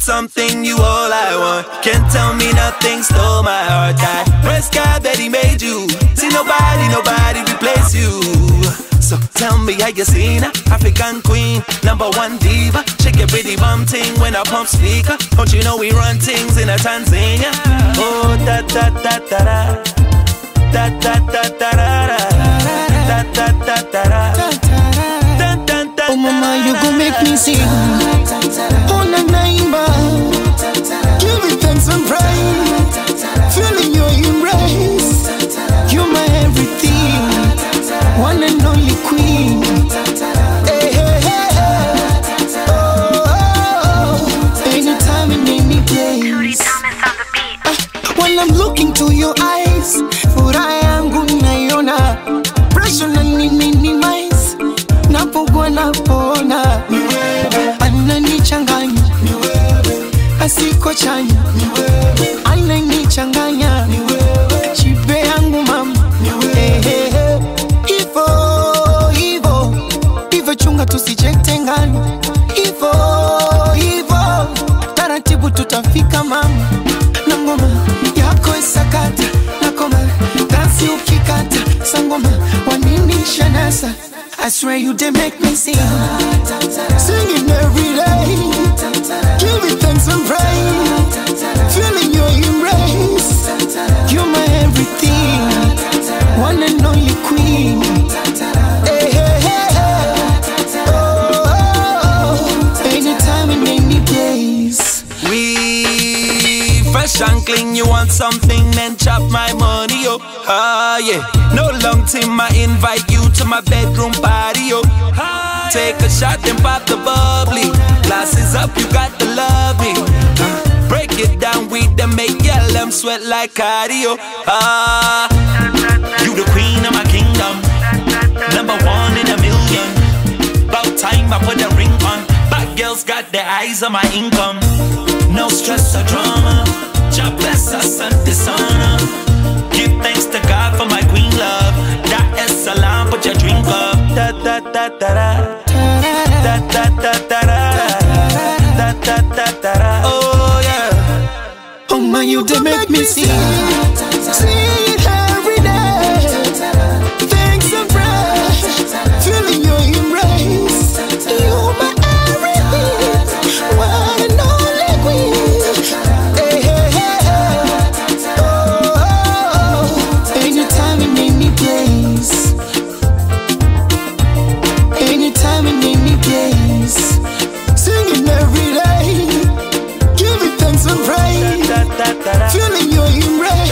something, you all I want. Can't tell me nothing stole my heart. I praise God that He made you. See nobody, nobody replace you. So tell me how you seen her, African queen, number one diva. Shake your pretty bum ting when I pump speaker. Don't you know we run things in a Tanzania? Oh da da da da da, da da da da da, da da da da da. Oh mama, you gon' make me sing. I'm looking to your eyes, furaha yangu naiona, pressure na minimize, napokuwa napona, ananichanganya, asiko chanya, ananichanganya, chipe yangu mama, hey, hey, hey. hivo hivo. Hivo, chunga tusijengana, hivo hivo, taratibu tutafika mama, yako isakata dansi ukikata sangoma wanini shanasa I swear you did make me sing and you want something, then chop my money, up. Ah, yeah. No long time, I invite you to my bedroom party, yo. Take a shot and pop the bubbly. Glasses up, you got to love me. Ah, break it down, we them make them sweat like cardio. Ah, you the queen of my kingdom, number one in a million. About time I put a ring on. Bad girls got their eyes on my income. No stress or drama. God bless us and dishonor. Give thanks to God for my queen love. That is salam, put your drink up. Da da da da da. Da da da da da. Da da da da da. Oh yeah. Oh man, you did make me sing Embrace